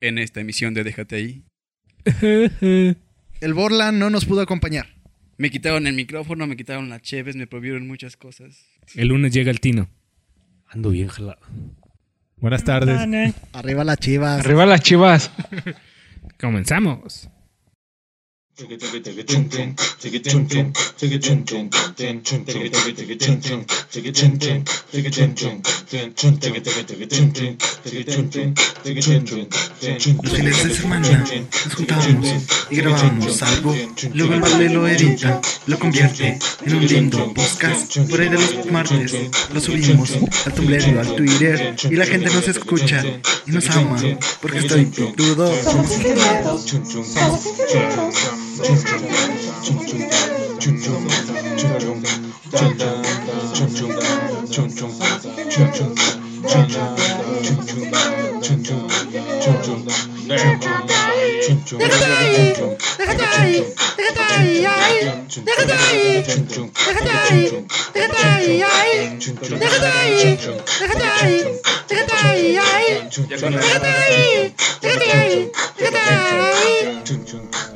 en esta emisión de Déjate ahí. El Borland no nos pudo acompañar. Me quitaron el micrófono, me quitaron las cheves, me prohibieron muchas cosas. El lunes llega el Tino. Ando bien jalado. Buenas tardes. Arriba las chivas. Arriba las chivas. Comenzamos. De semana nos juntábamos y grabábamos algo. Luego el vale lo edita, lo convierte en un lindo podcast. Por ahí de los martes lo subimos al Tumblr al Twitter y la gente nos escucha y nos ama porque estoy pitudo. 내가 다이 내가 다이 내가 다이 내가 다이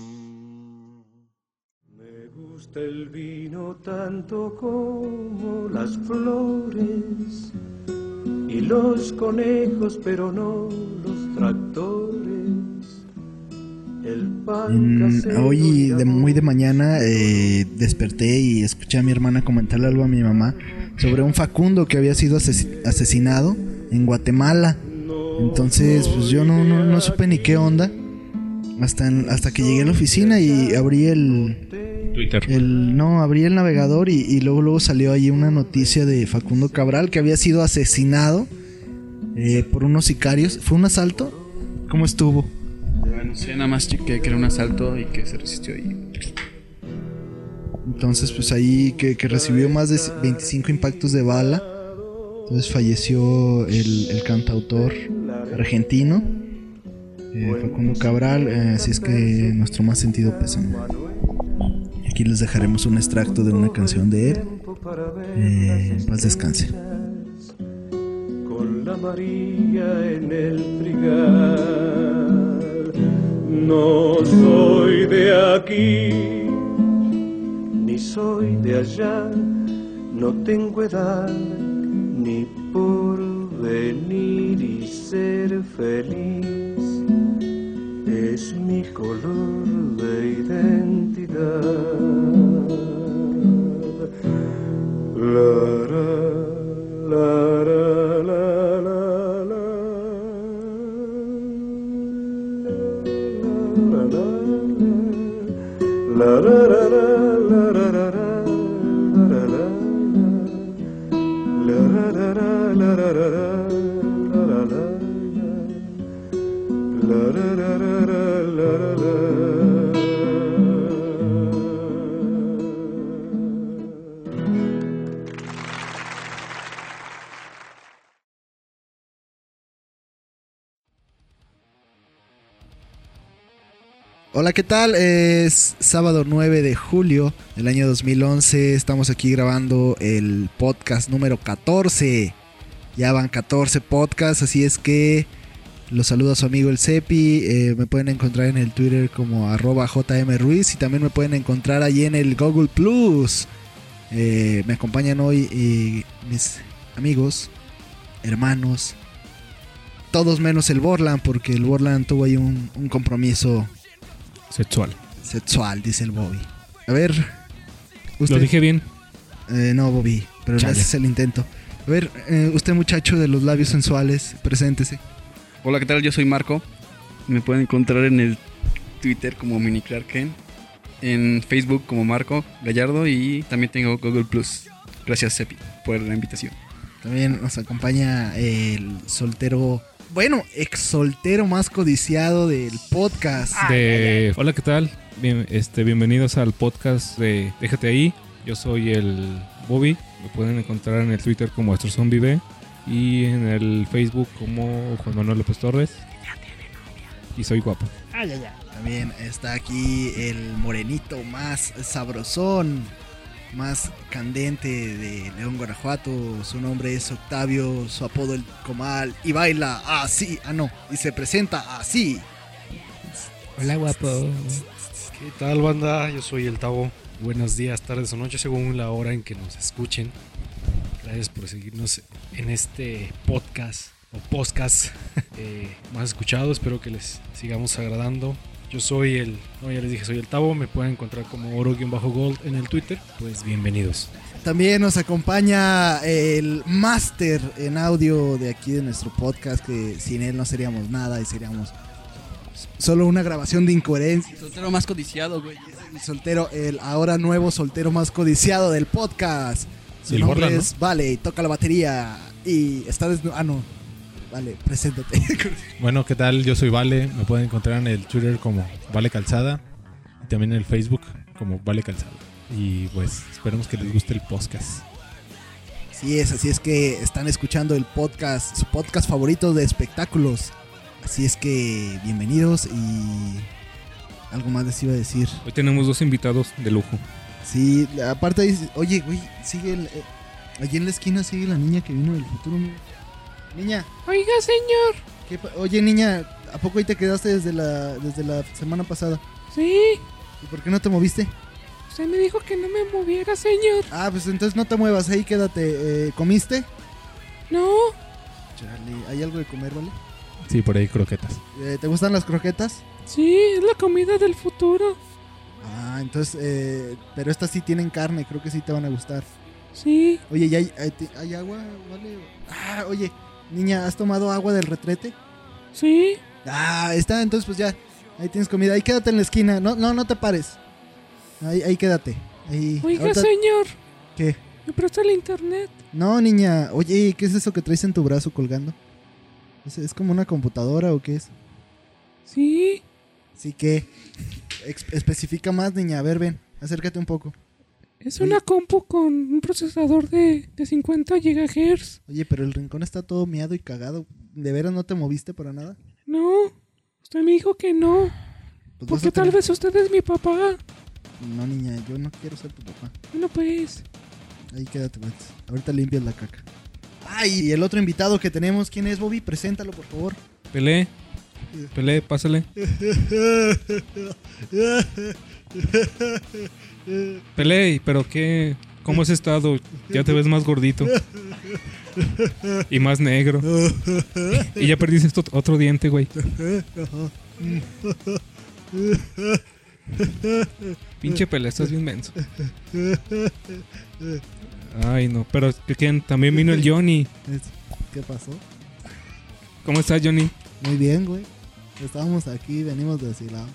gusta el vino tanto como las flores y los conejos, pero no los tractores. El pan Mm, Hoy, de de muy de mañana, eh, desperté y escuché a mi hermana comentarle algo a mi mamá sobre un Facundo que había sido ases- asesinado en Guatemala. Entonces, pues yo no, no, no supe ni qué onda hasta, en- hasta que llegué a la oficina y abrí el, Twitter. el no, abrí el navegador y, y luego luego salió ahí una noticia de Facundo Cabral que había sido asesinado eh, por unos sicarios. ¿Fue un asalto? ¿Cómo estuvo? No sé, nada más chequé que era un asalto y que se resistió ahí. Entonces, pues ahí que, que recibió más de 25 impactos de bala. Entonces falleció el, el cantautor argentino, eh, Facundo Cabral. eh, así es que nuestro más sentido pésame. Aquí les dejaremos un extracto de una canción de él. Eh, paz descanse. con la María en el trigal. No soy de aquí, ni soy de allá, no tengo edad ni por venir y ser feliz. Es mi color de identidad. Es sábado 9 de julio del año 2011. Estamos aquí grabando el podcast número 14. Ya van 14 podcasts, así es que los saluda su amigo el Cepi. Eh, me pueden encontrar en el Twitter como arroba jmruiz y también me pueden encontrar allí en el Google Plus. Eh, me acompañan hoy eh, mis amigos, hermanos, todos menos el Borland, porque el Borland tuvo ahí un compromiso Sexual. sexual, dice el Bobby. A ver, usted. Lo dije bien. Eh, no, Bobby, pero le Chale. haces el intento. A ver, eh, usted muchacho de los labios sensuales, preséntese. Hola, ¿qué tal? Yo soy Marco. Me pueden encontrar en el Twitter como Mini Clark Kent, en Facebook como Marco Gallardo y también tengo Google Plus. Gracias, Sepi, por la invitación. También nos acompaña el soltero, bueno, ex soltero más codiciado del podcast. De... Hola, ¿qué tal? Bien, este, bienvenidos al podcast de Déjate ahí. Yo soy el Bobby. Me pueden encontrar en el Twitter como AstroZombie y en el Facebook como Juan Manuel López Torres. Y soy guapo. También está aquí el morenito más sabrosón, más candente de León, Guanajuato. Su nombre es Octavio, su apodo el Comal y baila así. Ah, no, y se presenta así. Hola, guapo. ¿Qué tal, banda? Yo soy el Tavo. Buenos días, tardes o noches, según la hora en que nos escuchen. Gracias por seguirnos en este podcast o podcast eh, más escuchado. Espero que les sigamos agradando. Yo soy el, no, ya les dije, soy el Tavo. Me pueden encontrar como oro-gold en el Twitter. Pues bienvenidos. También nos acompaña el máster en audio de aquí de nuestro podcast, que sin él no seríamos nada y seríamos solo una grabación de incoherencia. Soltero más codiciado, güey. El soltero, el ahora nuevo soltero más codiciado del podcast. Su el nombre Borla, ¿no? es Vale, y toca la batería y está desnudo. Ah, no. Vale, preséntate. Bueno, ¿qué tal? Yo soy Vale. Me pueden encontrar en el Twitter como Vale Calzada. Y también en el Facebook como Vale Calzada. Y pues esperemos que les guste el podcast. Así es, así es que están escuchando el podcast, su podcast favorito de espectáculos. Así es que bienvenidos y algo más les iba a decir. Hoy tenemos dos invitados de lujo. Sí, aparte oye, güey, sigue el, eh, allí en la esquina sigue la niña que vino del futuro. mira. Niña, Oiga, señor. ¿qué pa- oye niña, ¿a poco ahí te quedaste desde la desde la semana pasada? Sí, ¿Y por qué no te moviste? usted me dijo que no me moviera, señor. Ah, pues entonces no te muevas, ahí quédate. Eh, ¿Comiste? No, Charlie, ¿hay algo de comer, vale? Sí, por ahí croquetas. Eh, ¿Te gustan las croquetas? sí, es la comida del futuro. Ah, entonces, eh, pero estas sí tienen carne, creo que sí te van a gustar. Sí, Oye, ¿y hay, hay, hay agua, vale? Ah, oye, niña, ¿has tomado agua del retrete? sí, Ah, está, entonces pues ya, ahí tienes comida. Ahí quédate en la esquina, no, no, no te pares. Ahí, ahí quédate. Ahí. oiga, Ahorita- señor, ¿Qué? me presta el internet. No, niña, oye, ¿qué es eso que traes en tu brazo colgando? ¿Es, es como una computadora o qué es? Sí, Sí, que especifica más, niña. A ver, ven, acércate un poco. Es una compu con un procesador de, de 50 GHz. Oye, pero el rincón está todo miado y cagado. ¿De veras no te moviste para nada? No, usted me dijo que no, Pues porque tal tener- vez usted es mi papá. No, niña, yo no quiero ser tu papá. Bueno, pues, Ahí quédate, pues. Ahorita limpias la caca. Ay, y el otro invitado que tenemos, ¿quién es, Bobby? Preséntalo, por favor. Pelé. Pelé, pásale. Pelé, pero qué. ¿Cómo has estado? Ya te ves más gordito. Y más negro. Y ya perdiste otro diente, güey. Pinche Pelé, estás bien menso. Ay, no. Pero ¿quién? También vino el Johnny. ¿Qué pasó? ¿Cómo estás, Johnny? Muy bien, güey. Estábamos aquí, venimos de Silao.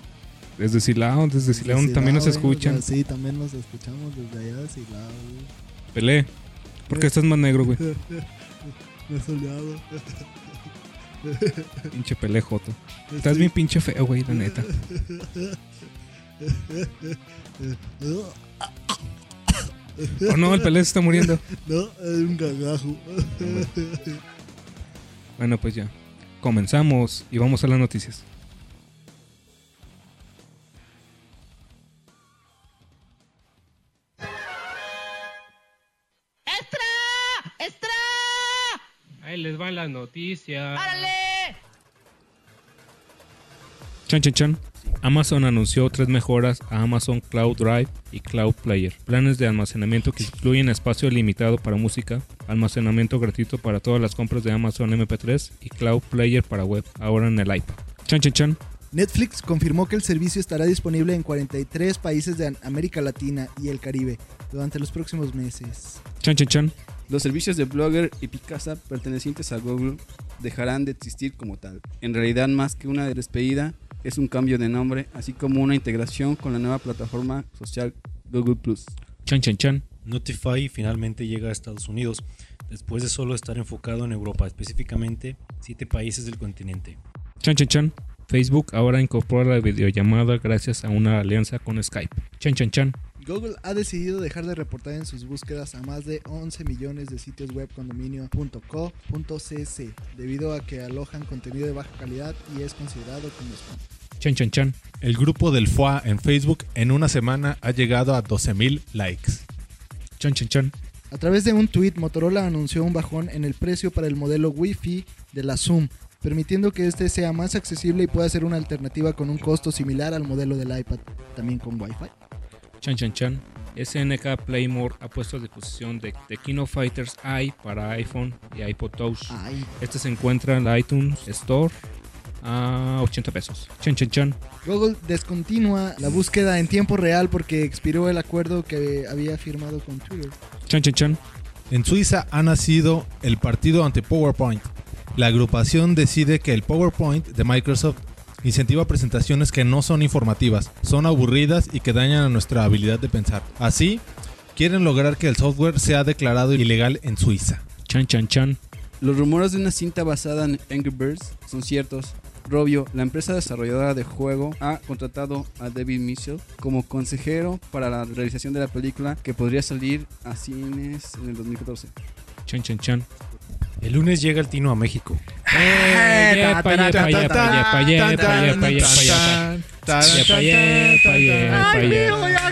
Desde Silao, desde Silao Desde también nos Silao, escuchan. Sí, también nos escuchamos desde allá de Silao, güey. Pelé. ¿Por qué estás más negro, güey? Me he soleado. Pinche Pelé Joto. Estás bien pinche feo, güey, la neta. Oh no, el Pelé se está muriendo. No, es un cagajo. Bueno, pues ya. Comenzamos y vamos a las noticias. Ahí les van las noticias. Chan, chan, chan. Amazon anunció tres mejoras a Amazon Cloud Drive y Cloud Player. Planes de almacenamiento que incluyen espacio limitado para música, almacenamiento gratuito para todas las compras de Amazon MP3 y Cloud Player para web, ahora en el iPad. Chan, chan, chan. Netflix confirmó que el servicio estará disponible en 43 países de América Latina y el Caribe durante los próximos meses. Chan, chan, chan. Los servicios de Blogger y Picasa pertenecientes a Google dejarán de existir como tal. En realidad, más que una despedida, es un cambio de nombre, así como una integración con la nueva plataforma social Google Plus. Chan, chan, chan. Notify finalmente llega a Estados Unidos, después de solo estar enfocado en Europa, específicamente siete países del continente. Chan, chan, chan. Facebook ahora incorpora la videollamada gracias a una alianza con Skype. Chan chan chan. Google ha decidido dejar de reportar en sus búsquedas a más de 11 millones de sitios web condominio.co.cc debido a que alojan contenido de baja calidad y es considerado como spam. Chan chan chan. El grupo del FOA en Facebook en una semana ha llegado a 12.000 likes. Chan chan chan. A través de un tweet, Motorola anunció un bajón en el precio para el modelo Wi-Fi de la Zoom, permitiendo que este sea más accesible y pueda ser una alternativa con un costo similar al modelo del iPad, también con Wi-Fi. Chan Chan Chan. SNK Playmore ha puesto a disposición de, de Kino Fighters i para iPhone y iPod Touch. Ay, Este se encuentra en la iTunes Store a 80 pesos. Chan Chan Chan. Google descontinúa la búsqueda en tiempo real porque expiró el acuerdo que había firmado con Twitter. Chan Chan Chan. En Suiza ha nacido el partido ante PowerPoint. La agrupación decide que el PowerPoint de Microsoft incentiva presentaciones que no son informativas, son aburridas y que dañan a nuestra habilidad de pensar. Así, quieren lograr que el software sea declarado ilegal en Suiza. Chan Chan Chan. Los rumores de una cinta basada en Angry Birds son ciertos. Robio, la empresa desarrolladora de juego, ha contratado a David Mitchell como consejero para la realización de la película que podría salir a cines en el 2014. Chan, chan, chan. El lunes llega el Tino a México. ¡Ay,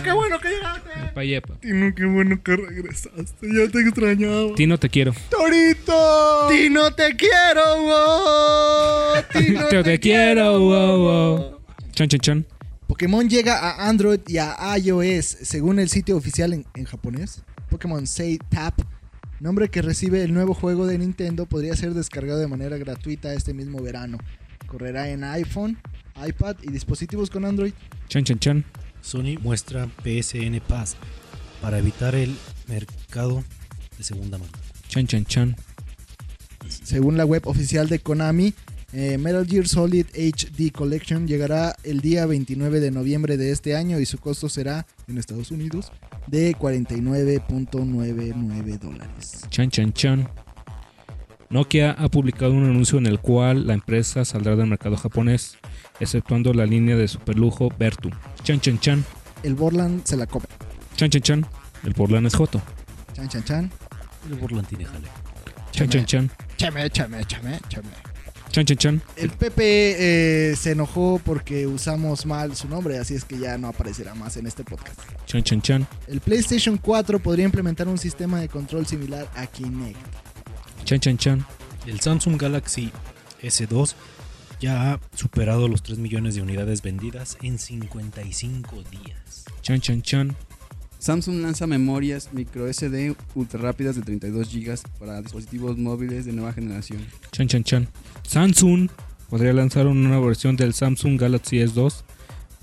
¡Qué bueno que Yepa, yepa. Tino, qué bueno que regresaste. Ya te extrañaba. Tino, te quiero. ¡Torito! ¡Tino, te quiero! wow. ¡Tino, Te, te quiero. Wow, wow. Chan Chan Chan. Pokémon llega a Android y a iOS, según el sitio oficial en, en japonés. Pokémon Say Tap, nombre que recibe el nuevo juego de Nintendo, podría ser descargado de manera gratuita este mismo verano. Correrá en iPhone, iPad y dispositivos con Android. Chan Chan Chan. Sony muestra PSN Pass para evitar el mercado de segunda mano. Chan Chan Chan. Según la web oficial de Konami, eh, Metal Gear Solid HD Collection llegará el día 29 de noviembre de este año y su costo será en Estados Unidos de 49.99 dólares. Chan Chan Chan. Nokia ha publicado un anuncio en el cual la empresa saldrá del mercado japonés, exceptuando la línea de superlujo Vertu. Chan Chan Chan. El Borland se la come. Chan Chan Chan. El Portland es Joto. Chan, chan, chan. El Borland tiene jale. Chan Chan Chan. Chame, chame, chame, chame. Chan Chan Chan. El Pepe eh, se enojó porque usamos mal su nombre, así es que ya no aparecerá más en este podcast. Chan Chan Chan. El PlayStation 4 podría implementar un sistema de control similar a Kinect. Chan Chan Chan. El Samsung Galaxy S2 ya ha superado los 3 millones de unidades vendidas en 55 días. Chan Chan Chan. Samsung lanza memorias micro SD ultra rápidas de 32 GB para dispositivos móviles de nueva generación. Chan Chan Chan. Samsung podría lanzar una nueva versión del Samsung Galaxy S2,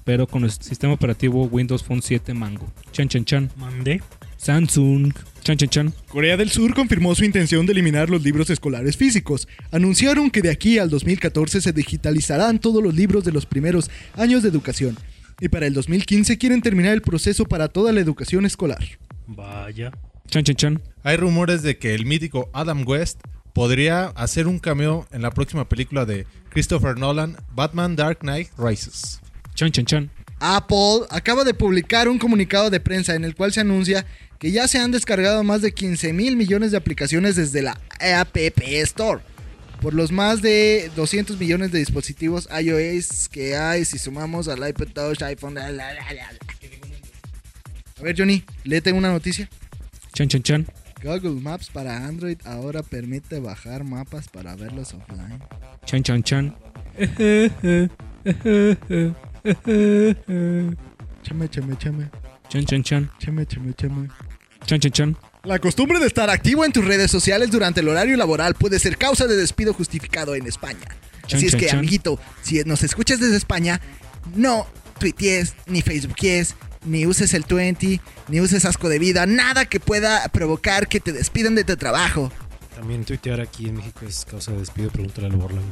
pero con el sistema operativo Windows Phone 7 Mango. Chan Chan Chan. Mandé. Samsung. Chan Chan Chan. Corea del Sur confirmó su intención de eliminar los libros escolares físicos. Anunciaron que de aquí al 2014 se digitalizarán todos los libros de los primeros años de educación. Y para el 2015 quieren terminar el proceso para toda la educación escolar. Vaya. Chan Chan Chan. Hay rumores de que el mítico Adam West podría hacer un cameo en la próxima película de Christopher Nolan, Batman Dark Knight Rises. Chan Chan Chan. Apple acaba de publicar un comunicado de prensa en el cual se anuncia que ya se han descargado más de 15 mil millones de aplicaciones desde la App Store. Por los más de 200 millones de dispositivos iOS que hay si sumamos al iPod Touch, iPhone... la, la, la, la. A ver Johnny, léete una noticia. Chan Chan Chan. Google Maps para Android ahora permite bajar mapas para verlos offline. Chan Chan Chan. Chame, chame, chame. Chan Chan Chan. Chame, chame, chame. Chan Chan Chan. La costumbre de estar activo en tus redes sociales durante el horario laboral puede ser causa de despido justificado en España. Chan, Así es que, chan. amiguito, si nos escuchas desde España, no tuitees, ni facebookies, ni uses el 20, ni uses asco de vida, nada que pueda provocar que te despidan de tu trabajo. También tuitear aquí en México es causa de despido. Pregúntale al Borland.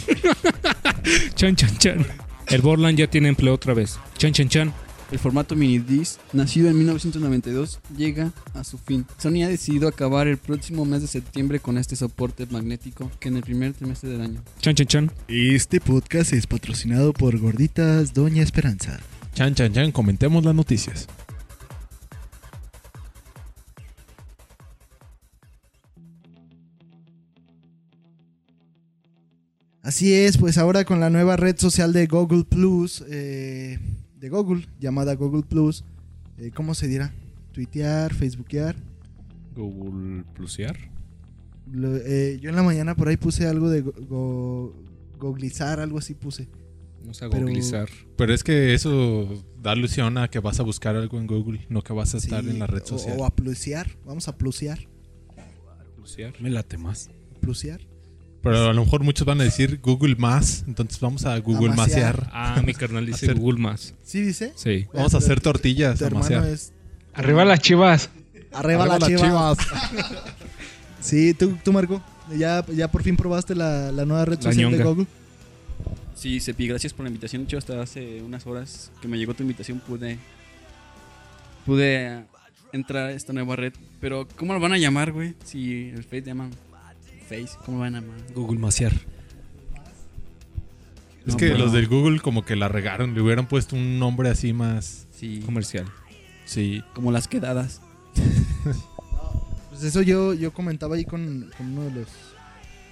Chan Chan Chan. El Borland ya tiene empleo otra vez. Chan Chan Chan. El formato mini disc, nacido en 1992, llega a su fin. Sony ha decidido acabar el próximo mes de septiembre con este soporte magnético que en el primer trimestre del año. Chan, chan, chan. Este podcast es patrocinado por Gorditas Doña Esperanza. Chan, chan, chan, comentemos las noticias. Así es, pues ahora con la nueva red social de Google Plus, eh, de Google, llamada Google Plus, eh, ¿cómo se dirá? Tuitear, Facebookear. Google Plusear. Lo- eh, yo en la mañana por ahí puse algo de go- go- googlizar, algo así puse. Vamos a Pero- googlizar. Pero es que eso da alusión a que vas a buscar algo en Google, no que vas a estar Sí, en la red o- social. O, a plusear, vamos a plusear, Plusear. Me late más. plusear. Pero a lo mejor muchos van a decir Google más, entonces vamos a Google masear. masear. Ah, mi carnal dice Hacer- Google más. ¿Sí dice? Sí. Vamos a hacer tortillas Tu a hermano masear. es... Arriba las chivas. Arriba, la Arriba chiva. las Sí, tú, tú Marco, ya, ya por fin probaste la, la nueva red La social de ñonga. Google. Sí, Sepi, gracias por la invitación. De hecho, hasta hace unas horas que me llegó tu invitación pude pude eh, entrar a esta nueva red. Pero, ¿cómo lo van a llamar, güey? Si el Face llaman Face, ¿cómo van a llamar? Google Maciar. Es No, que los del Google como que la regaron, le hubieran puesto un nombre así más... Sí, Comercial. Sí. como las quedadas. Pues eso yo, yo comentaba ahí con, con uno de los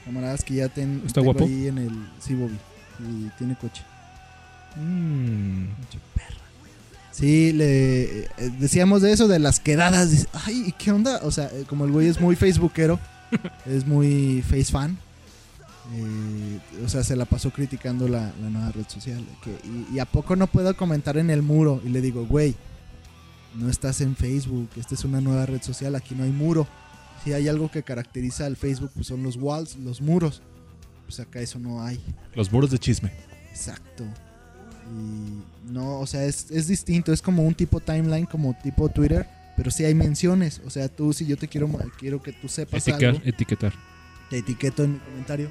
camaradas que ya ten, ¿Está tengo guapo? ahí en el... Sí, Bobby. Y tiene coche. Mm. Sí, le eh, decíamos de eso, de las quedadas. Ay, ¿qué onda? O sea, eh, como el güey es muy facebookero, es muy face fan. eh, o sea, se la pasó criticando la, la nueva red social. que- y, y a poco no puedo comentar en el muro. Y le digo, güey, no estás en Facebook. Esta es una nueva red social. Aquí no hay muro. Si hay algo que caracteriza al Facebook, pues son los walls, los muros. Pues acá eso no hay. Los muros de chisme. Exacto. Y no, o sea, es, es distinto. Es como un tipo timeline, como tipo Twitter. Pero sí hay menciones. O sea, tú, si yo te quiero, quiero que tú sepas Etiquetar, algo, etiquetar. te etiqueto en mi comentario.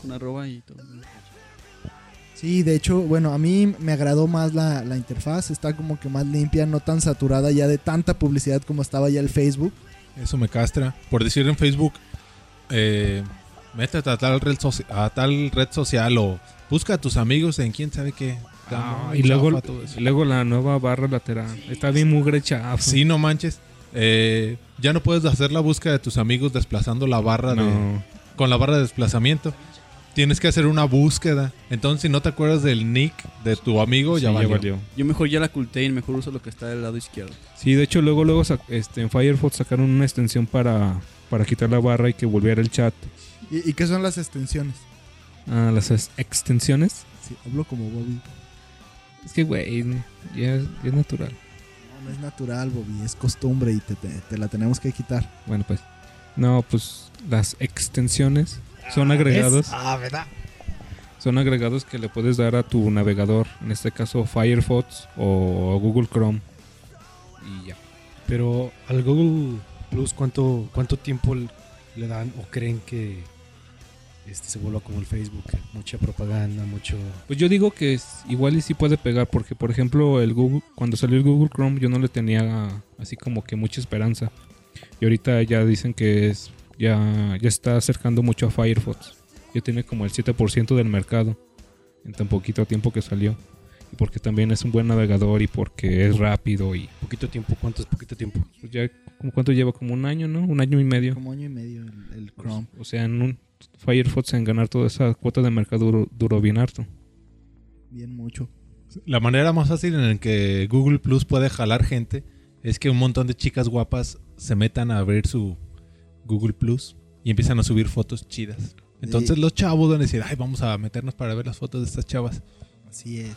Con arroba y todo. Sí, de hecho, bueno, a mí me agradó más la, la interfaz. Está como que más limpia, no tan saturada ya de tanta publicidad como estaba ya el Facebook. Eso me castra. Por decir en Facebook, eh, métete a tal, red a tal red social o busca a tus amigos en quién sabe qué. Está Ah, y luego, y luego la nueva barra lateral. Está bien mugre chafa. Sí, no manches. Eh, ya no puedes hacer la búsqueda de tus amigos desplazando la barra de, No. con la barra de desplazamiento. Tienes que hacer una búsqueda. Entonces, si no te acuerdas del nick de tu amigo, Sí, ya, valió. valió. Yo mejor ya la oculté y mejor uso lo que está del lado izquierdo. Sí, de hecho luego luego este, en Firefox sacaron una extensión para, para quitar la barra y que volviera el chat. ¿Y, y qué son las extensiones? Ah, las ex- extensiones. Sí, hablo como Bobby. Es que, güey, ya es, ya es natural. No, no es natural, Bobby, es costumbre y te, te- te la tenemos que quitar. Bueno, pues. No, pues las extensiones son agregados. Ah, ¿verdad? Son agregados que le puedes dar a tu navegador. En este caso Firefox o Google Chrome. Y ya. Pero al Google Plus, ¿cuánto, cuánto tiempo le dan o creen que este se vuelva como el Facebook? Mucha propaganda, mucho... Pues yo digo que es- igual y sí puede pegar. Porque, por ejemplo, el Google, cuando salió el Google Chrome, yo no le tenía así como que mucha esperanza. Y ahorita ya dicen que es ya, ya está acercando mucho a Firefox. Ya tiene como el 7% del mercado en tan poquito tiempo que salió. Y porque también es un buen navegador y porque es rápido y Poquito tiempo, ¿cuánto es poquito tiempo? pues ya como cuánto lleva como un año, ¿no? Un año y medio. Como año y medio el, el Chrome. O sea, en un Firefox en ganar toda esa cuota de mercado duró, duró bien harto. Bien mucho. La manera más fácil en la que Google Plus puede jalar gente es que un montón de chicas guapas se metan a abrir su Google Plus y empiezan a subir fotos chidas. Entonces Sí. los chavos van a decir, ay, vamos a meternos para ver las fotos de estas chavas. Así es.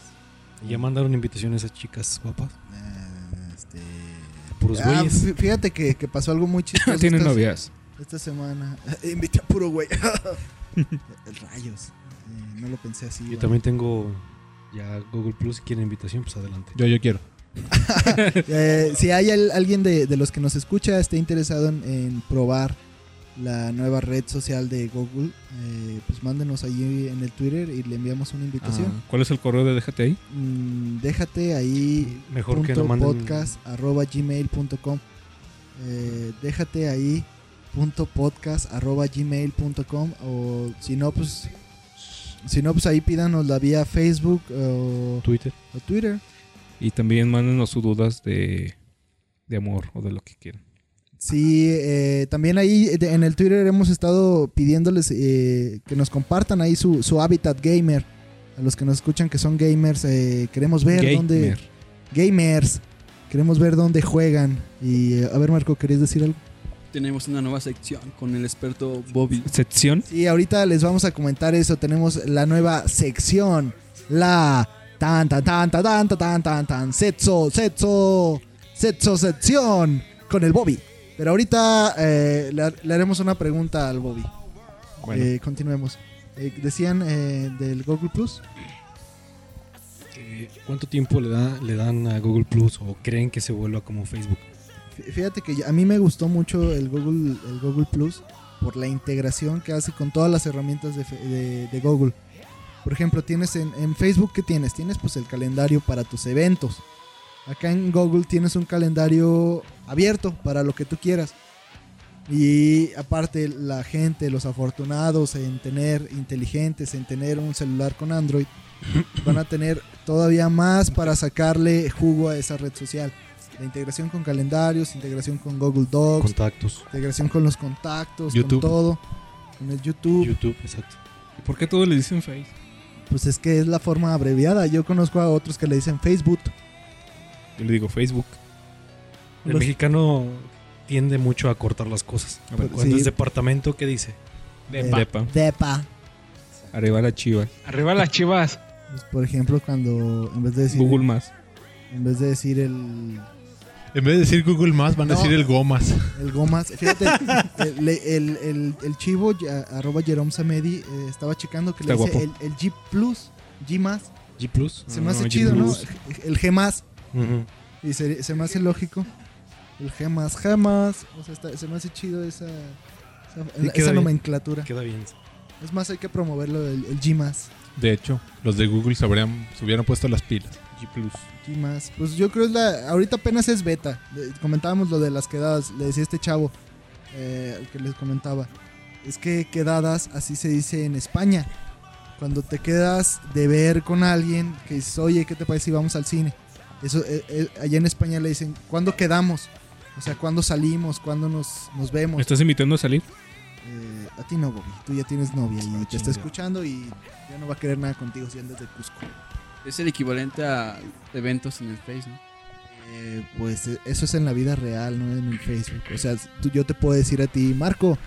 ¿Ya mandaron invitaciones a chas guapas? Ah, este... Puros Ah, güeyes. fíjate que, que pasó algo muy chistoso. Tienen novias. Esta semana. Invité a puro güey. Rayos. Eh, no lo pensé así. Yo güey. también tengo ya Google Plus. Si quieren invitación, pues adelante. Yo, yo quiero. Eh, si hay al- alguien de, de los que nos escucha esté interesado en, en probar la nueva red social de Google, eh, pues mándenos ahí en el Twitter y le enviamos una invitación. Ah, ¿Cuál es el correo de Déjate ahí? Mm, déjate ahí Mejor que no manden- podcast arroba gmail.com Eh, déjate ahí gmail.com o si no pues si no pues ahí pídanos la vía Facebook o, Twitter. o Twitter Y también mándenos sus dudas de, de amor o de lo que quieran. Sí, eh, también ahí en el Twitter hemos estado pidiéndoles eh, que nos compartan ahí su, su hábitat gamer. A los que nos escuchan que son gamers, eh, queremos ver dónde... Gamer. Gamers. Queremos ver dónde juegan. Y eh, a ver, Marco, ¿querías decir algo? Tenemos una nueva sección con el experto Bobby. Sección. Sí, ahorita les vamos a comentar eso. Tenemos la nueva sección. La tan tan tan tan tan tan tan tan tan setso setso setso sección con el Bobby. Pero ahorita eh, le, le haremos una pregunta al Bobby. Bueno, Eh, continuemos. Eh, decían eh, del Google Plus. Eh, ¿Cuánto tiempo le, da, le dan a Google Plus o creen que se vuelva como Facebook? Fí- Fíjate que a mí me gustó mucho el Google, el Google Plus por la integración que hace con todas las herramientas de, Google. Por ejemplo, tienes en, en Facebook, ¿qué tienes? Tienes pues el calendario para tus eventos. Acá en Google tienes un calendario abierto para lo que tú quieras. Y aparte la gente, los afortunados en tener inteligentes, en tener un celular con Android, van a tener todavía más para sacarle jugo a esa red social. La integración con calendarios, integración con Google Docs, Contactos. integración con los contactos, YouTube. con todo, con el YouTube. YouTube, exacto. ¿y ¿por qué todos le dicen Face? Pues es que es la forma abreviada. Yo conozco a otros que le dicen Facebook. Yo le digo Facebook. El Los- mexicano tiende mucho a cortar las cosas. A ver, Cuando sí. es departamento, ¿qué dice? Depa. Depa. Depa. Arriba la chivas. Arriba las chivas. Pues, por ejemplo, cuando en vez de decir Google más. en vez de decir el En vez de decir Google más, van a No. decir el Gomas. el gomas, fíjate, el, el, el- el chivo ya- arroba Jerome Samedi eh, estaba checando que le Está dice el, guapo. el G Plus, G más, G Plus. se me hace chido, ¿no? El G más y se, se me hace lógico. El G más, G más, o sea, está- se me hace chido esa esa, Sí, esa queda bien. nomenclatura. Queda bien. Es más, hay que promoverlo el, el G más. De hecho, los de Google se, habrían, se hubieran puesto las pilas. G Plus. G más. Pues yo creo la. Ahorita apenas es beta. Comentábamos lo de las quedadas. Le decía este chavo, eh, el que les comentaba. Es que quedadas, así se dice en España. Cuando te quedas de ver con alguien que dices, oye, ¿qué te parece si vamos al cine? Eso, eh, eh, allá en España le dicen, ¿cuándo quedamos? O sea, ¿cuándo salimos? ¿Cuándo nos, nos ¿Me vemos? estás invitando a salir? Eh, a ti no, Bobby. Tú ya tienes novia y te está escuchando y ya no va a querer nada contigo si andas de Cusco. Es el equivalente a eventos en el Face, ¿no? Eh, pues eh, eso es en la vida real, no en el Facebook. O sea, tú- yo te puedo decir a ti, Marco,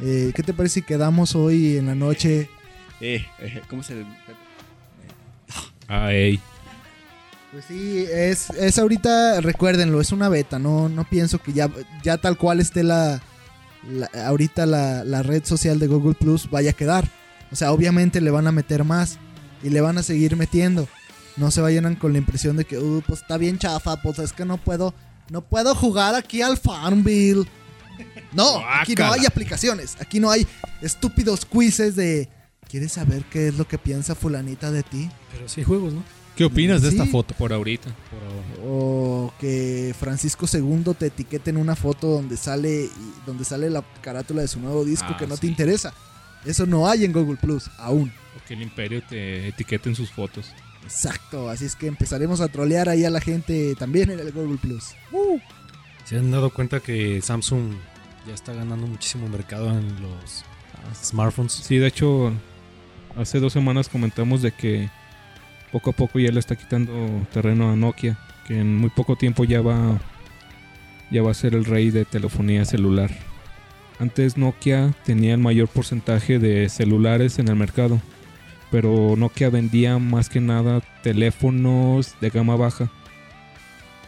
eh, ¿qué te parece si quedamos hoy en la noche? Eh, eh, ¿cómo se...? Ah, ey. Pues sí, es, es ahorita, recuérdenlo, es una beta, no, no pienso que ya, ya tal cual esté la, la- ahorita la, la red social de Google Plus vaya a quedar. O sea, obviamente le van a meter más y le van a seguir metiendo. No se vayan con la impresión de que, "Uh, pues está bien chafa, pues es que no puedo, no puedo jugar aquí al Farmville. No, aquí no hay aplicaciones, aquí no hay estúpidos quizzes de, ¿quieres saber qué es lo que piensa fulanita de ti? Pero sí hay juegos, ¿no? ¿Qué opinas de Sí. esta foto? Por ahorita. Por ahora. O que Francisco II te etiquete en una foto donde sale donde sale la carátula de su nuevo disco Ah, que no sí. te interesa. Eso no hay en Google Plus aún. O que el imperio te etiquete en sus fotos. Exacto, así es que empezaremos a trolear ahí a la gente también en el Google Plus. ¿Se han dado cuenta que Samsung ya está ganando muchísimo mercado en los smartphones? Sí, de hecho, hace dos semanas comentamos de que poco a poco ya le está quitando terreno a Nokia, que en muy poco tiempo ya va, ya va a ser el rey de telefonía celular. Antes Nokia tenía el mayor porcentaje de celulares en el mercado, pero Nokia vendía más que nada teléfonos de gama baja.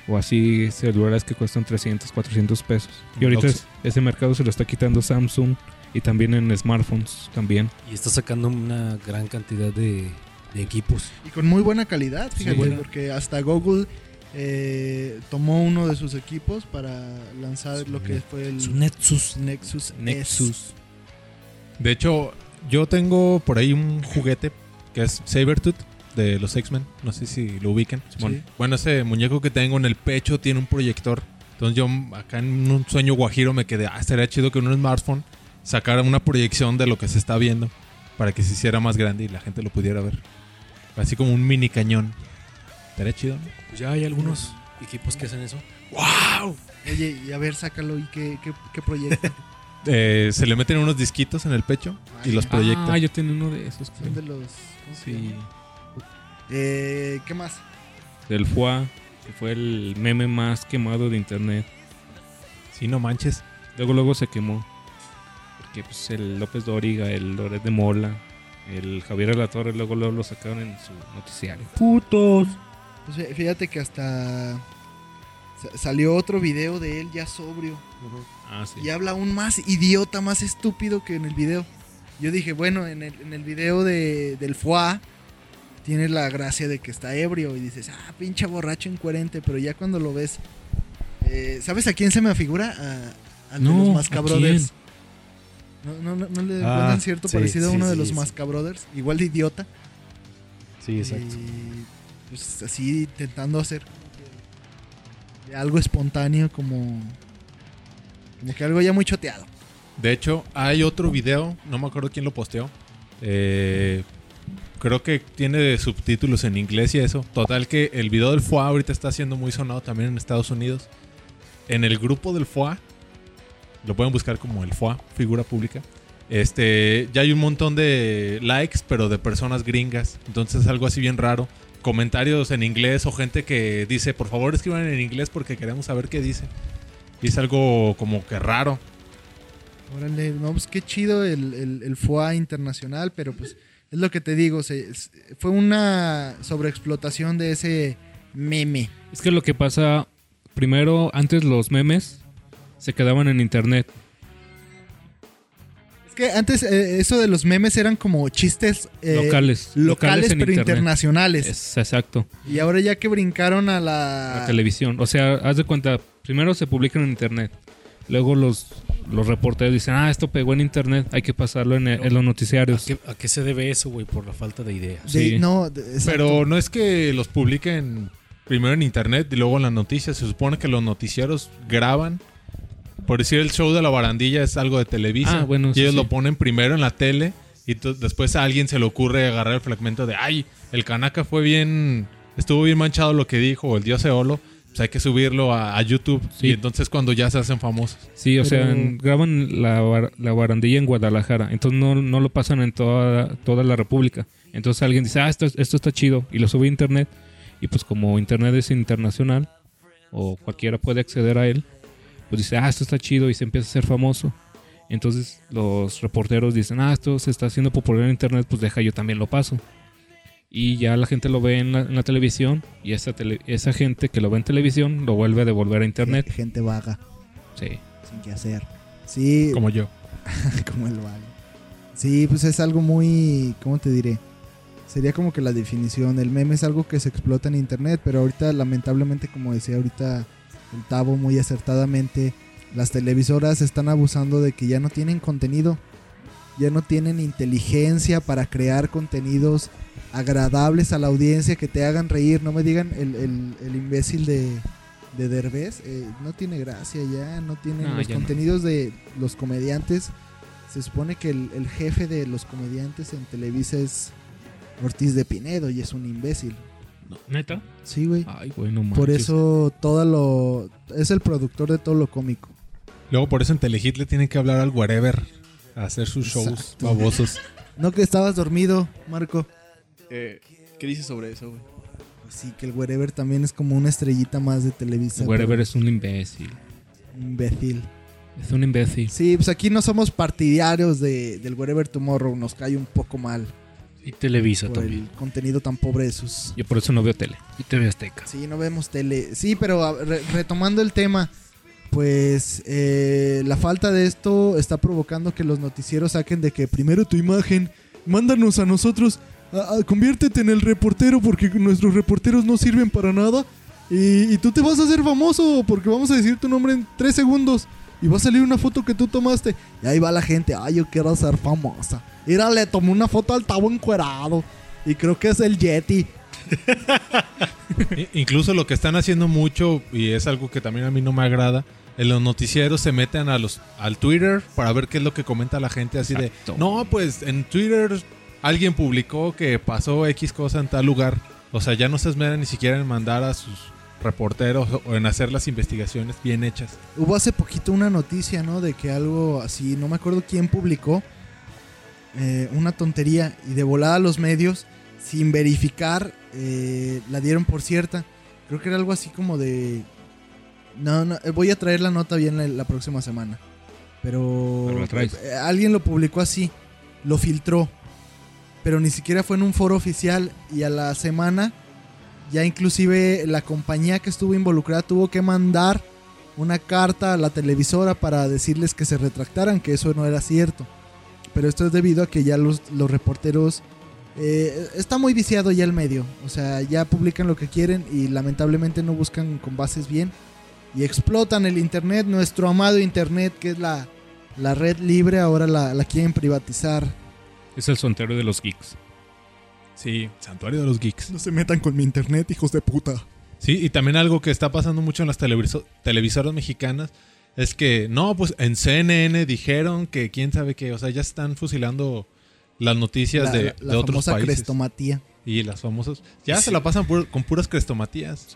O así celulares que cuestan 300, 400 pesos. Y ahorita es- ese mercado se lo está quitando Samsung y también en smartphones también. Y está sacando una gran cantidad de, de equipos. Y con muy buena calidad, fíjate, porque hasta Google eh, tomó uno de sus equipos para lanzar lo que fue el Su Nexus. Nexus. S. Nexus. De hecho, yo tengo por ahí un juguete que es Sabertooth de los X-Men. No sé si lo ubiquen. Sí. Bueno, ese muñeco que tengo en el pecho tiene un proyector. Entonces yo acá en un sueño guajiro me quedé, ah, estaría chido que en un smartphone sacara una proyección de lo que se está viendo para que se hiciera más grande y la gente lo pudiera ver. Así como un mini cañón. Estaría chido, ¿no? Pues ya hay algunos equipos que hacen eso. Oye, y a ver, sácalo y qué, qué, qué proyecta. Eh, se le meten unos disquitos en el pecho y los proyectan. Ah, yo tenía uno de esos. Son de los. ¿cómo se Sí. Eh, ¿Qué más? Del FUA, que fue el meme más quemado de internet. Sí, no manches. Luego, luego se quemó. Porque pues el López Dóriga, el Loret de Mola, el Javier de la Torre, luego, luego lo sacaron en su noticiario. Putos. Pues fí- fíjate que hasta sa- salió otro video de él ya sobrio. Ah, sí. Y habla aún más idiota, más estúpido que en el video. Yo dije, bueno, en el, en el video de, del FUA tiene la gracia de que está ebrio y dices, ah, pinche borracho incoherente, pero ya cuando lo ves, eh, ¿sabes a quién se me afigura? A, No, los ¿a Mascabrothers. ¿No, no, no, no le Ah, encuentran cierto sí, parecido a sí, uno de los sí. Mascabrothers? Igual de idiota. Sí, exacto. Y pues así intentando hacer como que de algo espontáneo como como que algo ya muy choteado. De hecho, hay otro video, no me acuerdo quién lo posteó. Eh, creo que tiene subtítulos en inglés y eso. Total que el video del FOA ahorita está siendo muy sonado también en Estados Unidos. En el grupo del FOA, lo pueden buscar como el FOA, figura pública. Este, ya hay un montón de likes, pero de personas gringas. Entonces es algo así bien raro. Comentarios en inglés o gente que dice, por favor escriban en inglés porque queremos saber qué dice. Y es algo como que raro. Órale, no, pues qué chido el, el, el FOA internacional, pero pues es lo que te digo, se- fue una sobreexplotación de ese meme. Es que lo que pasa, primero, antes los memes se quedaban en internet. Es que antes eh, eso de los memes eran como chistes eh, locales. locales, en pero internet. internacionales. Es, exacto. Y ahora ya que brincaron a la... La televisión. O sea, haz de cuenta, primero se publican en internet. Luego los, los reporteros dicen, ah, esto pegó en internet, hay que pasarlo en, en los ¿A noticiarios. qué, a qué se debe eso, güey? Por la falta de ideas. de- sí. No. Pero no es que los publiquen primero en internet y luego en las noticias. Se supone que los noticieros graban. Por decir, el show de la barandilla es algo de Televisa. Ah, bueno, y ellos sí. lo ponen primero en la tele. Y después a alguien se le ocurre agarrar el fragmento de, ay, el Kanaka fue bien, estuvo bien manchado lo que dijo, o el dios Eolo. Pues hay que subirlo a, a YouTube. Sí. Y entonces cuando ya se hacen famosos. Sí, o sea, en- graban la, bar- la barandilla en Guadalajara. Entonces no, no lo pasan en toda, toda la República. Entonces alguien dice, ah, esto, esto está chido. Y lo sube a internet. Y pues como internet es internacional, o cualquiera puede acceder a él, pues dice, ah, esto está chido. Y se empieza a hacer famoso. Entonces los reporteros dicen, ah, esto se está haciendo popular en internet, pues deja, yo también lo paso. Y ya la gente lo ve en la, en la televisión. Y esa, tele- esa gente que lo ve en televisión lo vuelve a devolver a internet. Gente vaga, Sí. sin qué hacer. Sí, Como yo. como el vago. Sí, pues es algo muy, ¿cómo te diré? Sería como que la definición, el meme es algo que se explota en internet, pero ahorita lamentablemente, como decía ahorita el Tavo muy acertadamente, las televisoras están abusando de que ya no tienen contenido, ya no tienen inteligencia para crear contenidos agradables a la audiencia que te hagan reír, no me digan el, el- el imbécil de, de Derbez, eh, no tiene gracia ya, no tiene No, los no. contenidos de los comediantes. Se supone que el, el jefe de los comediantes en Televisa es Ortiz de Pinedo y es un imbécil. ¿Neta? Sí, güey. Ay, güey, no Por eso todo lo... Es el productor de todo lo cómico. Luego por eso en Telehit le tienen que hablar al wherever. A hacer sus shows Exacto. babosos. No que estabas dormido, Marco. Eh, ¿Qué dices sobre eso, güey? Pues sí, que el wherever también es como una estrellita más de Televisa. Wherever pero es un imbécil. Imbécil. Es un imbécil. Sí, pues aquí no somos partidarios de, del Wherever Tomorrow. Nos cae un poco mal Y Televisa por también. el contenido tan pobre de sus... Yo por eso no veo tele. Y TV Azteca. Sí, no vemos tele. Sí, pero re- retomando el tema, pues eh, la falta de esto está provocando que los noticieros saquen de que primero tu imagen, mándanos a nosotros, a- a- conviértete en el reportero porque nuestros reporteros no sirven para nada. Y, y tú te vas a hacer famoso porque vamos a decir tu nombre en tres segundos. Y va a salir una foto que tú tomaste. Y ahí va la gente. Ay, yo quiero ser famosa. Mira, le tomé una foto al tabo encuerado. Y creo que es el Yeti. Incluso lo que están haciendo mucho, y es algo que también a mí no me agrada, en los noticieros se meten a los al Twitter para ver qué es lo que comenta la gente así Exacto. de, no, pues en Twitter alguien publicó que pasó X cosa en tal lugar. O sea, ya no se esmeran ni siquiera en mandar a sus reporteros o en hacer las investigaciones bien hechas. Hubo hace poquito una noticia, ¿no? De que algo así, no me acuerdo quién publicó. eh, una tontería. Y de volada a los medios, sin verificar, eh, la dieron por cierta. Creo que era algo así como de... No, no, eh, voy a traer la nota bien la, la próxima semana. Pero... Eh, alguien lo publicó así. Lo filtró. Pero ni siquiera fue en un foro oficial. Y a la semana... Ya inclusive la compañía que estuvo involucrada tuvo que mandar una carta a la televisora para decirles que se retractaran, que eso no era cierto. Pero esto es debido a que ya los, reporteros... eh, está muy viciado ya el medio. O sea, ya publican lo que quieren y lamentablemente no buscan con bases bien. Y explotan el Internet, nuestro amado Internet, que es la, la red libre, ahora la, quieren privatizar. Es el sontero de los geeks. Sí, santuario de los geeks. No se metan con mi Internet, hijos de puta. Sí, y también algo que está pasando mucho en las televiso- televisoras mexicanas es que, no, pues en CNN dijeron que quién sabe qué, o sea, ya están fusilando las noticias La, de, la- de la otros famosa países. crestomatía. Y las famosas. Ya se la pasan pur- con puras crestomatías.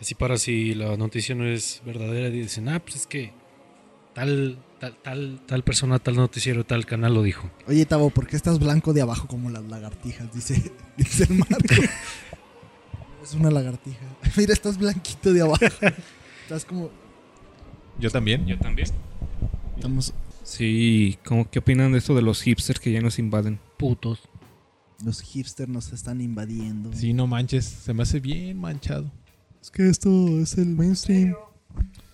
Así para si la noticia no es verdadera, dicen, ah, pues es que tal, tal, tal, tal persona, tal noticiero, tal canal lo dijo. Oye, Tavo, ¿por qué estás blanco de abajo como las lagartijas? Dice, dice el Marco. es una lagartija. Mira, estás blanquito de abajo. Estás como... Yo también. Yo también. Estamos... Sí, ¿cómo, ¿qué opinan de esto de los hipsters que ya nos invaden? Putos. Los hipsters nos están invadiendo. Sí, no manches, se me hace bien manchado. Es que esto es el mainstream. Yo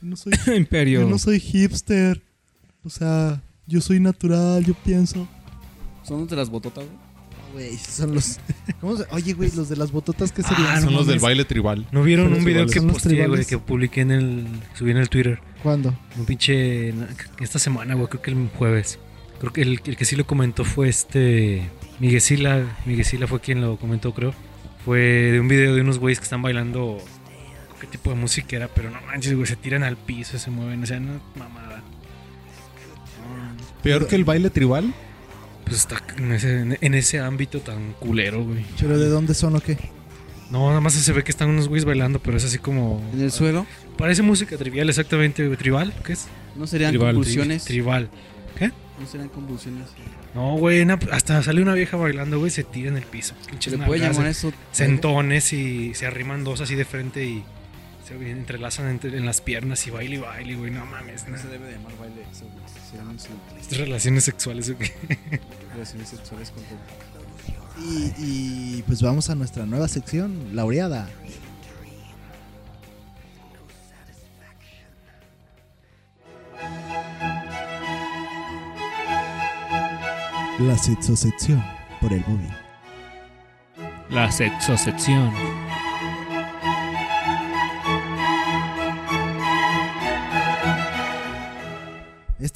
no soy, Imperio. yo no soy hipster. O sea, yo soy natural, yo pienso. ¿Son de las bototas, güey? Güey, son los... ¿cómo se- Oye, güey, los de las bototas, ¿qué serían? Ah, no Son los del baile tribal. ¿No vieron los un video que los posteé, güey, que publiqué en el, subí en el Twitter? ¿Cuándo? Un pinche, esta semana, güey, creo que el jueves. Creo que el, el que sí lo comentó fue este, Miguel Sila, Miguel Sila fue quien lo comentó, creo. Fue de un video de unos güeyes que están bailando, qué tipo de música era, pero no manches, güey, se tiran al piso, se mueven, o sea, no mamada. Peor que el baile tribal. Pues está en ese, en ese ámbito tan culero, güey. ¿Pero de dónde son o qué? No, nada más se ve que están unos güeyes bailando, pero es así como... En el suelo. Parece música trivial, exactamente, güey. ¿Tribal? ¿Qué es? ¿No serían Tribal. convulsiones? Tribal. ¿No serían convulsiones? No, güey, hasta sale una vieja bailando, güey, se tira en el piso. ¿Se Pinches le puede llamar eso? Sentones y se arriman dos así de frente y se entrelazan entre- en las piernas y baile y baile, güey. No mames, No no. se debe de llamar baile eso, güey. Se llaman Estas relaciones sexuales, güey. relaciones sexuales con. Y, y pues vamos a nuestra nueva sección, laureada. La sexosección por el móvil. La sexosección.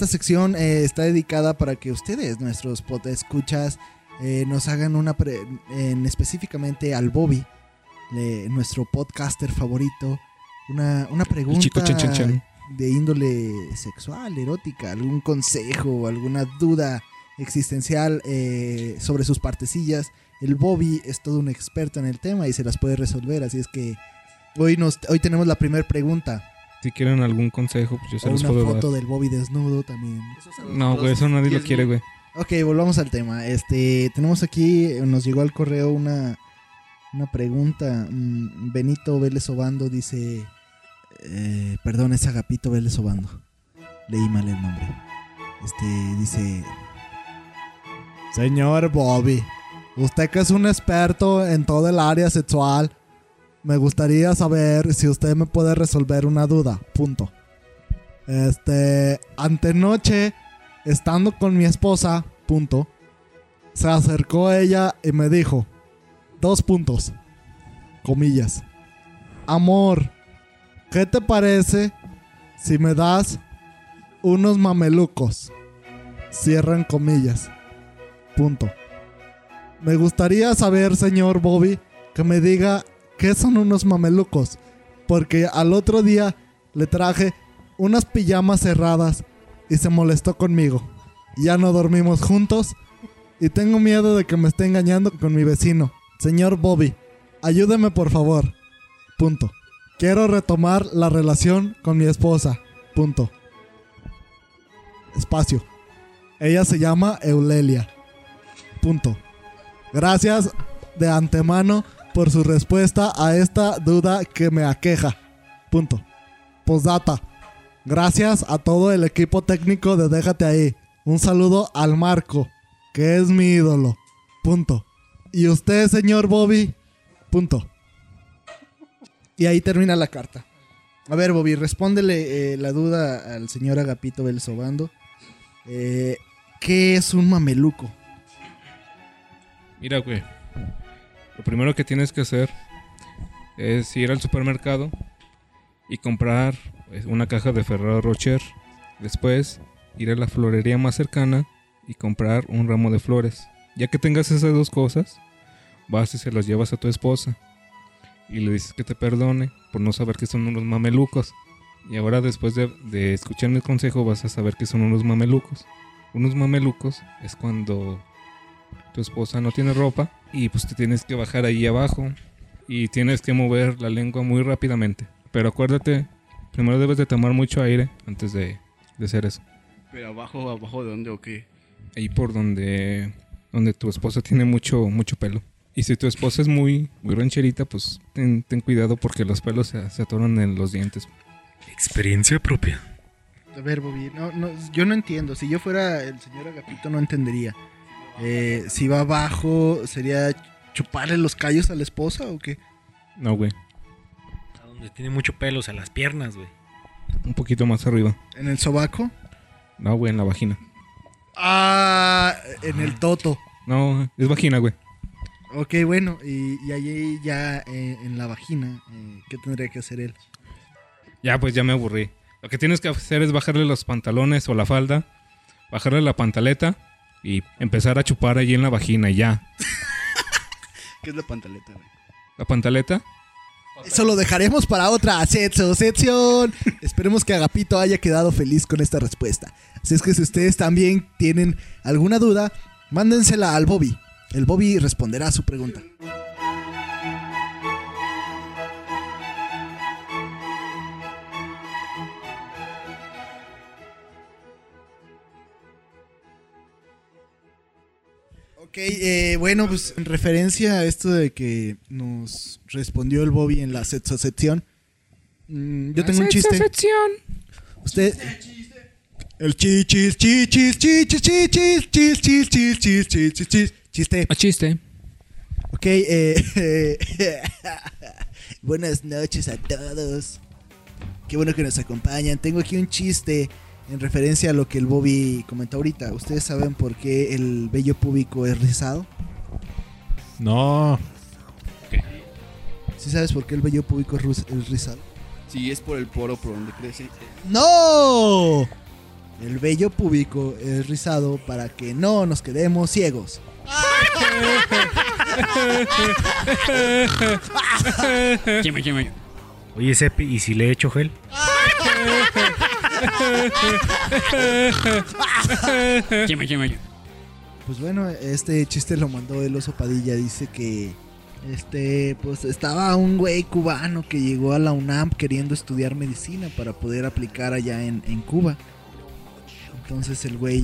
Esta sección eh, está dedicada para que ustedes, nuestros escuchas, nos hagan una pre- en específicamente al Bobby, le- nuestro podcaster favorito, una, una pregunta chico de índole sexual, erótica, algún consejo, alguna duda existencial eh, sobre sus partecillas. El Bobby es todo un experto en el tema y se las puede resolver, así es que hoy, nos, hoy tenemos la primera pregunta. Si quieren algún consejo, pues yo se O los una puedo foto dar. del Bobby desnudo también. No, güey, eso nadie lo quiere, güey. Ok, volvamos al tema. Este, tenemos aquí, eh, nos llegó al correo una, una pregunta. Mm, Benito Vélez Obando dice, eh, perdón, es Agapito Vélez Obando. Leí mal el nombre. Este, dice, Señor Bobby, usted que es un experto en todo el área sexual, me gustaría saber si usted me puede resolver una duda. Punto. Este, antenoche estando con mi esposa, punto, se acercó ella y me dijo, dos puntos, comillas. Amor, ¿qué te parece si me das unos mamelucos? Cierran comillas. Punto. Me gustaría saber, señor Bobby, que me diga qué son unos mamelucos. Porque al otro día le traje unas pijamas cerradas y se molestó conmigo. Ya no dormimos juntos y tengo miedo de que me esté engañando con mi vecino. Señor Bobby, ayúdeme por favor. Punto. Quiero retomar la relación con mi esposa. Punto. Espacio. Ella se llama Eulelia. Punto. Gracias de antemano por su respuesta a esta duda que me aqueja. Punto. Postdata. Gracias a todo el equipo técnico de Déjate ahí. Un saludo al Marco, que es mi ídolo. Punto. Y usted, señor Bobby. Punto. Y ahí termina la carta. A ver, Bobby, respóndele eh, la duda al señor Agapito Belsobando. Eh, ¿Qué es un mameluco? Mira, güey. Lo primero que tienes que hacer es ir al supermercado y comprar pues, una caja de Ferrero Rocher. Después, ir a la florería más cercana y comprar un ramo de flores. Ya que tengas esas dos cosas, vas y se las llevas a tu esposa. Y le dices que te perdone por no saber que son unos mamelucos. Y ahora después de, de escuchar mi consejo vas a saber que son unos mamelucos. Unos mamelucos es cuando tu esposa no tiene ropa y pues te tienes que bajar ahí abajo y tienes que mover la lengua muy rápidamente. Pero acuérdate, primero debes de tomar mucho aire antes de, de hacer eso. Pero abajo, abajo de dónde o qué? Ahí por donde, donde tu esposa tiene mucho, mucho pelo. Y si tu esposa es muy, muy rancherita, pues ten, ten cuidado porque los pelos se, se atoran en los dientes. Experiencia propia. A ver, Bobby, no, no, yo no entiendo. Si yo fuera el señor Agapito, no entendería. Eh, si va abajo, ¿sería chuparle los callos a la esposa o qué? No, güey. A donde tiene mucho pelos, a las piernas, güey. Un poquito más arriba. ¿En el sobaco? No, güey, en la vagina. Ah, en el toto. No, es vagina, güey. Ok, bueno, y, y allí ya eh, en la vagina, eh, ¿qué tendría que hacer él? Ya, pues ya me aburrí. Lo que tienes que hacer es bajarle los pantalones o la falda, bajarle la pantaleta y empezar a chupar allí en la vagina y ya. ¿Qué es la pantaleta, güey? La pantaleta, Eso lo dejaremos para otra sección. Esperemos que Agapito haya quedado feliz con esta respuesta. Así es que si ustedes también tienen alguna duda, mándensela al Bobby. El Bobby responderá a su pregunta. Ok, eh, bueno, pues en referencia a esto de que nos respondió el Bobby en la sección, mm, yo tengo un chiste. sección. Usted. El chichis, chichis, chichis, chichis, chichis, chichis, chichis, chichis, chichis. Chiste. a chiste. Ok, eh, buenas noches a todos. Qué bueno que nos acompañan. Tengo aquí un chiste en referencia a lo que el Bobby comentó ahorita. ¿Ustedes saben por qué el vello púbico es rizado? No. ¿Sí sabes por qué el vello púbico es rizado? Si es por el poro por donde crece. ¡No! El vello púbico es rizado para que no nos quedemos ciegos. Oye, Sepi, ¿y si le echo gel? Pues bueno, este chiste lo mandó el oso Padilla. Dice que este, pues estaba un güey cubano que llegó a la UNAM queriendo estudiar medicina para poder aplicar allá en, Cuba. Entonces el güey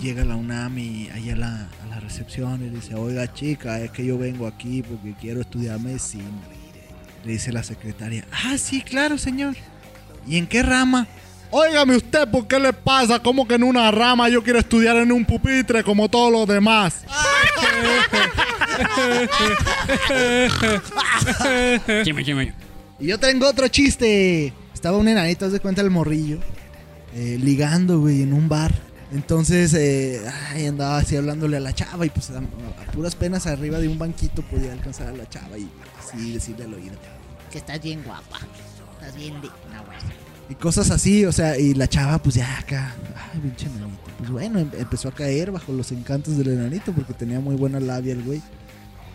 llega a la UNAM y allá a la, a la recepción y dice, oiga chica, es que yo vengo aquí porque quiero estudiar medicina. Le dice la secretaria, ah, sí, claro, señor. ¿Y en qué rama? Óigame usted, ¿por qué le pasa? ¿Cómo que en una rama yo quiero estudiar en un pupitre como todos los demás? Y yo tengo otro chiste. Estaba un enanito, haz de cuenta el morrillo, eh, ligando, güey, en un bar. Entonces, eh, ay, andaba así hablándole a la chava y pues a, a puras penas arriba de un banquito podía alcanzar a la chava y así decirle al oído. que estás bien guapa. Estás bien digna, güey. Y cosas así, o sea, y la chava, pues ya acá, ay, pinche enanito. Pues bueno, em- empezó a caer bajo los encantos del enanito porque tenía muy buena labia el güey.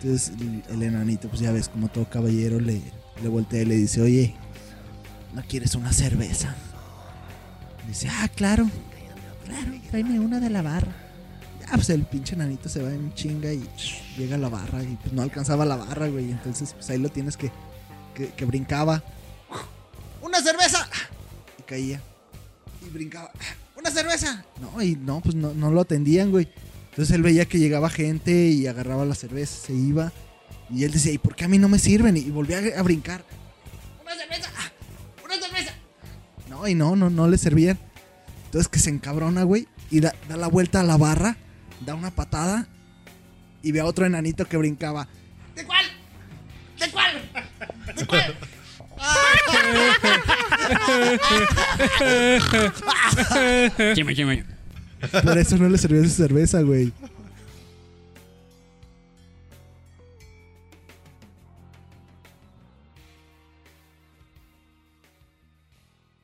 Entonces el, enanito, pues ya ves, como todo caballero, le, le voltea y le dice, oye, ¿no quieres una cerveza? Dice, ah, claro, claro, tráeme una de la barra. Ya, pues el pinche enanito se va en chinga y llega a la barra y pues no alcanzaba la barra, güey. Entonces, pues ahí lo tienes que, que, que brincaba. ¡Una cerveza! Caía. Y brincaba. ¡Una cerveza! No, y no, pues no, no lo atendían, güey. Entonces él veía que llegaba gente y agarraba la cerveza, se iba. Y él decía, ¿y por qué a mí no me sirven? Y volvía a, a brincar. ¡Una cerveza! ¡Una cerveza! No, y no, no, no le servían. Entonces que se encabrona, güey. Y da, da la vuelta a la barra, da una patada y ve a otro enanito que brincaba. ¿De cuál? ¿De cuál? ¿De cuál? Chime, chime. Por eso no le sirvió su cerveza, güey.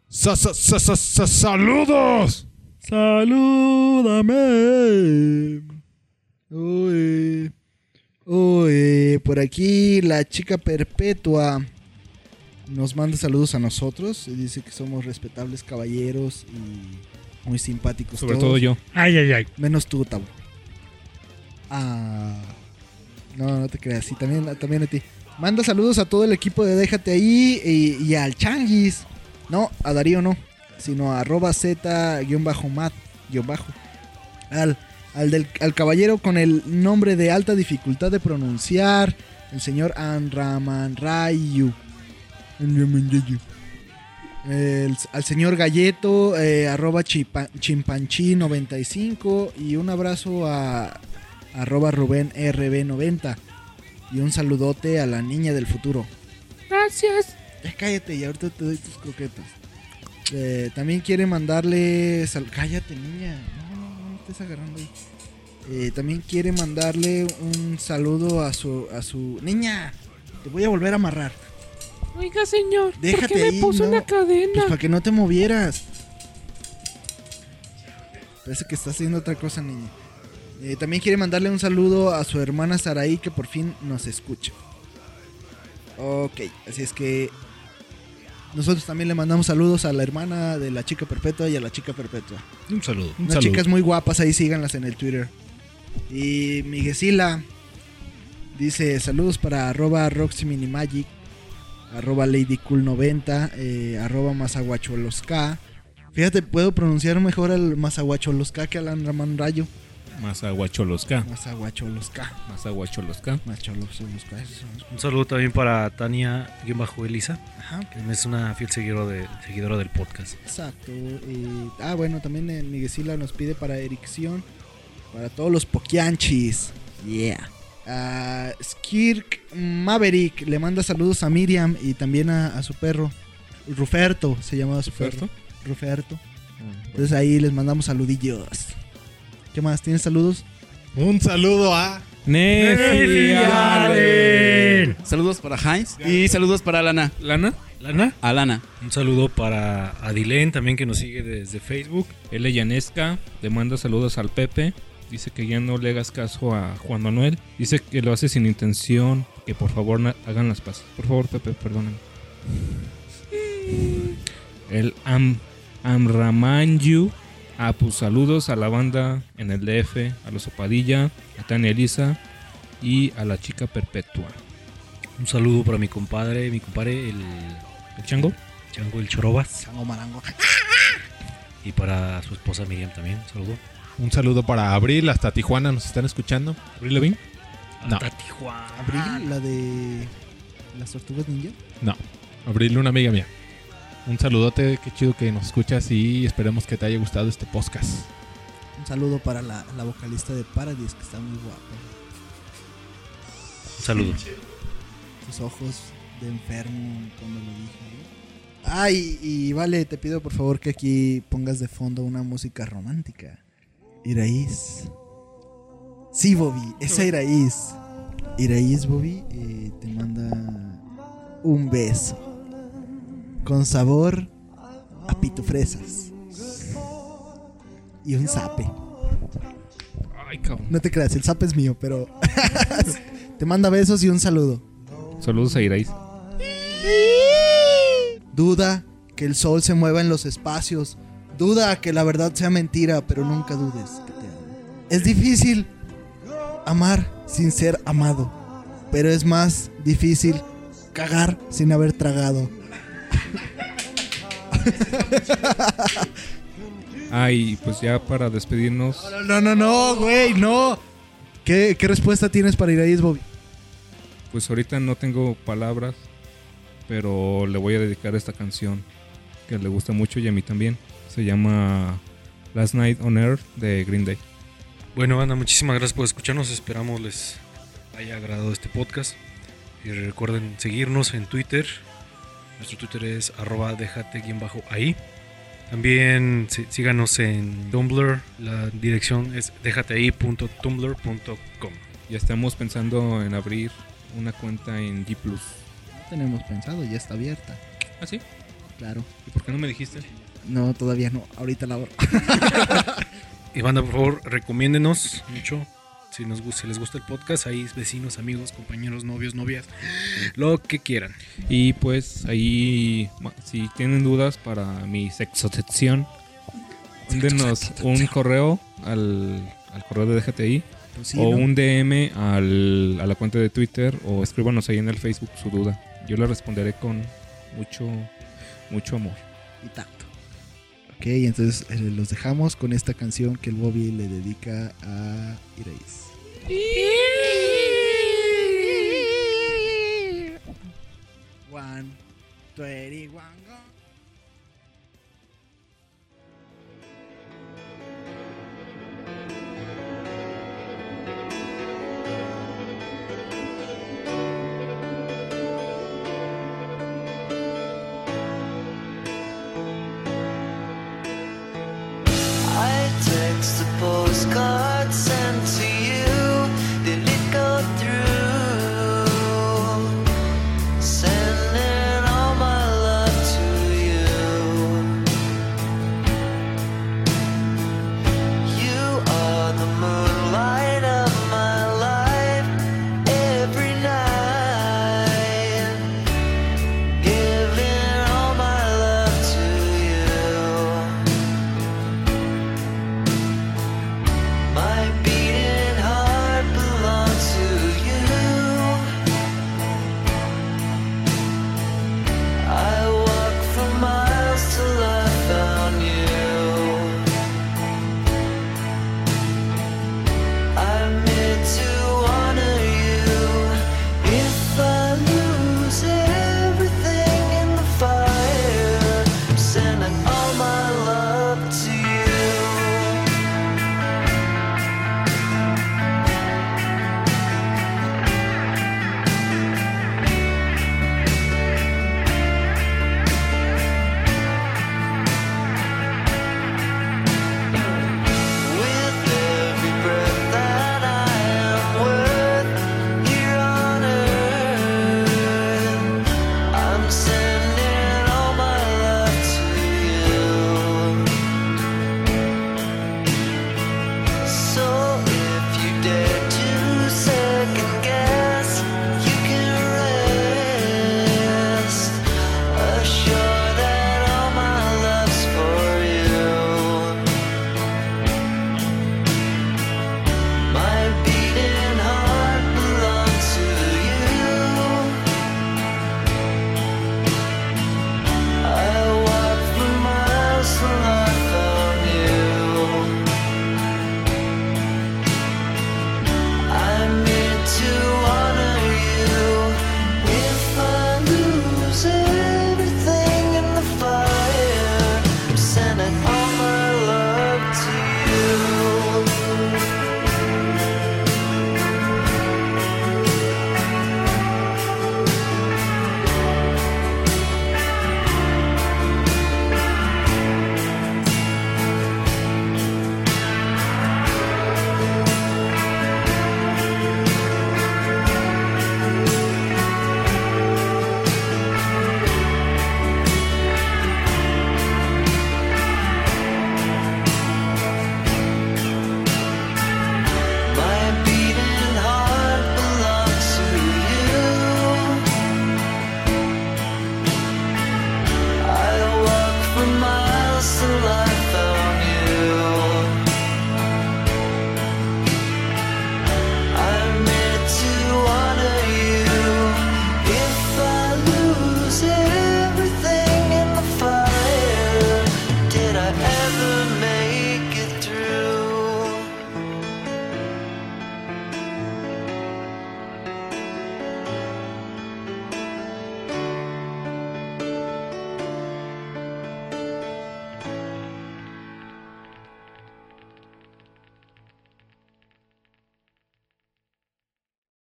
Sa- sa- sa- sa- sa- ¡Saludos! Salúdame. Uy. Uy, por aquí la chica perpetua nos manda saludos a nosotros. y Dice que somos respetables caballeros y muy simpáticos. Sobre todos. todo yo. Ay, ay, ay. Menos tú, Tabo. Ah. No, no te creas. Sí, también, también a ti. Manda saludos a todo el equipo de Déjate ahí y, y al Changuis. No, a Darío no. Sino a arroba z-mat. bajo. Al, al, del, al caballero con el nombre de alta dificultad de pronunciar. El señor Anraman Rayu. El- al señor Galleto, eh, arroba chipa- chimpanchi95 y un abrazo a arroba Rubén RB90 y un saludote a la niña del futuro. Gracias. Ya cállate y ahorita te doy tus croquetas. Eh, también quiere mandarle... sal- cállate niña, no, no, no estés agarrando ahí. Eh, también quiere mandarle un saludo a su, a su... Niña, te voy a volver a amarrar. Oiga, señor. Déjate ¿Por qué me ahí, puso no. una cadena? Pues para que no te movieras. Parece que está haciendo otra cosa, niña. Eh, también quiere mandarle un saludo a su hermana Saraí que por fin nos escucha. Ok, así es que nosotros también le mandamos saludos a la hermana de la chica perpetua y a la chica perpetua. Un saludo. Unas chicas muy guapas, ahí síganlas en el Twitter. Y Miguesila dice saludos para arroba Roxy Minimagic, arroba LadyCool90, eh, arroba Mazaguacholosca. Fíjate, puedo pronunciar mejor al Mazaguacholosca que al Andraman Rayo. Mazaguacholosca. Más aguacholosca. Macholosca. eso es. Un saludo también para Tania, guion bajo Elisa, Ajá, que es una fiel seguidora, de, seguidora del podcast. exacto. eh, ah, bueno, también eh, Miguesila nos pide para Ericción, para todos los poquianchis. Yeah. Ah, Skirk Maverick le manda saludos a Miriam y también a, a su perro. Ruferto se llamaba su perro. Ruferto. Entonces ahí les mandamos saludillos. ¿Qué más? ¿Tienes saludos? Un saludo a. Nefi Allen. Saludos para Heinz y saludos para Alana. Lana. Lana, Alana. un saludo para Adilén también que nos sigue desde Facebook. L. Yanesca le manda saludos al Pepe. Dice que ya no le hagas caso a Juan Manuel. Dice que lo hace sin intención. Que por favor hagan las paces. Por favor, Pepe, perdóname. El Am Amramanyu. Ah, pues saludos a la banda en el DF, a los Opadilla, a Tania Elisa y a la chica perpetua. Un saludo para mi compadre, mi compadre, el ¿El chango? Chango el Chorobas. Chango Marango. Y para su esposa Miriam también, un saludo. Un saludo para Abril, hasta Tijuana nos están escuchando. ¿Abril Lavigne? No. Hasta Tijuana. Abril, la de las tortugas ninja. No, Abril, una amiga mía. Un saludote, qué chido que nos escuchas y esperemos que te haya gustado este podcast. Un saludo para la, la vocalista de Paradise, que está muy guapa. Un saludo. Sus ojos de enfermo cuando lo dije. ¿eh? Ay, y vale, te pido por favor que aquí pongas de fondo una música romántica. Iraíz. Sí, Bobby, esa Iraíz. Iraíz, Bobby, eh, te manda un beso. Con sabor a pitufresas. Y un. Ay, cabrón. No te creas, el zape es mío, pero. te manda besos y un saludo. Saludos a Irais. Duda que el sol se mueva en los espacios. Duda que la verdad sea mentira, pero nunca dudes que te amo. Es difícil amar sin ser amado, pero es más difícil cagar sin haber tragado. Ay, pues ya para despedirnos, No, no, no, güey, no. ¿Qué, qué respuesta tienes para Irais, Bobby? pues ahorita no tengo palabras, pero le voy a dedicar esta canción que le gusta mucho y a mí también. Se llama Last Night on Earth de Green Day. Bueno, banda, muchísimas gracias por escucharnos. Esperamos les haya agradado este podcast. Y recuerden seguirnos en Twitter. Nuestro Twitter es arroba déjate-ahí. También sí- síganos en Tumblr. La dirección es déjateahí.tumblr.com. Ya estamos pensando en abrir una cuenta en G Plus. Tenemos pensado, ya está abierta. ¿Ah, sí? Claro. ¿Y por qué no me dijiste? No, todavía no. Ahorita la abro. Y banda, por favor, recomiéndenos mucho. Si, nos, si les gusta el podcast, ahí vecinos, amigos, compañeros, novios, novias, lo que quieran. Y pues ahí, si tienen dudas para mi sexotección, mándenos un correo al, al correo de DGTI Pues sí, o ¿no? un DM al- a la cuenta de Twitter o escríbanos ahí en el Facebook su duda. Yo le responderé con mucho, mucho amor. y tacto. Ok, entonces eh, los dejamos con esta canción que el Bobby le dedica a Irais. One, one,